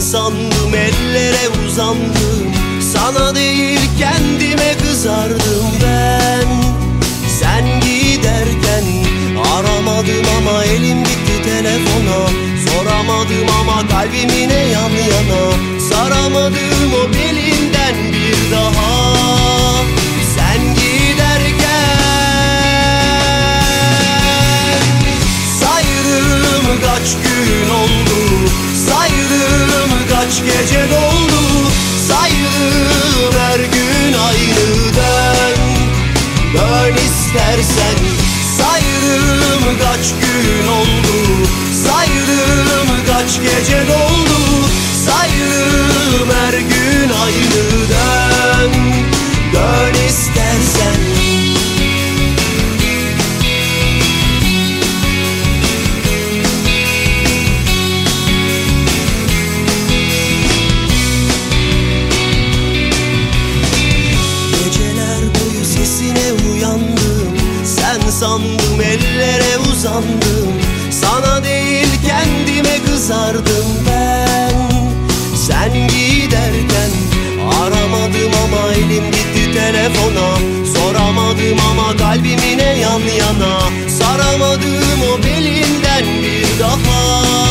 sandım ellere uzandım. Sana değil kendime kızardım ben. Sen giderken aramadım ama elim gitti telefona. Soramadım ama kalbimine yan yana? Saramadım o belinden bir daha. Sen giderken Saydım kaç gün oldu gece doldu Saydım her gün aynı dön Dön istersen Saydım kaç gün oldu? Saydım kaç gece doldu? Saydım uzandım Sana değil kendime kızardım ben. Sen giderken aramadım ama elim gitti telefona. Soramadım ama kalbimine yan yana. Saramadım o belinden bir daha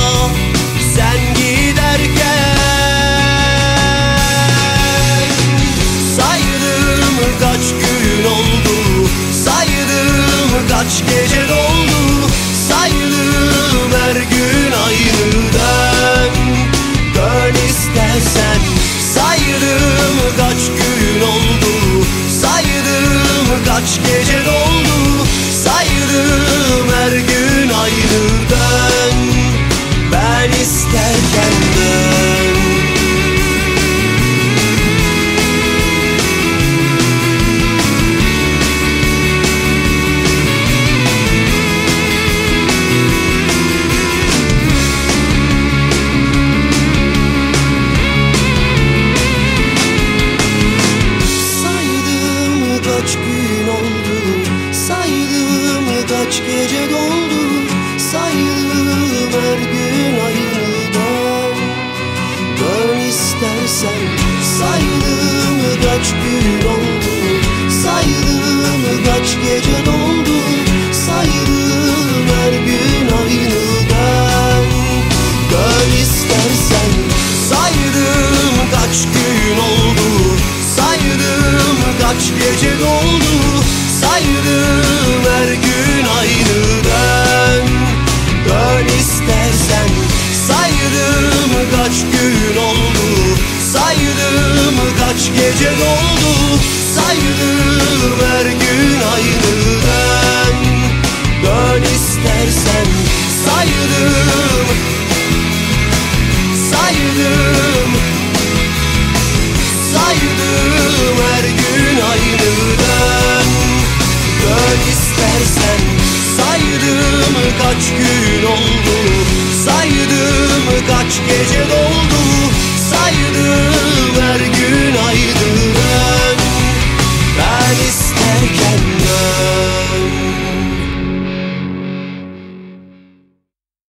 gece doldu Saydım kaç gece doldu Saydım her gün aynı dön Dön istersen Saydım kaç gün gece doldu Saydım her gün aynı dön Dön istersen Saydım Saydım Saydım her gün aynı dön Dön istersen Saydım kaç gün oldu? Saydım kaç gece doldu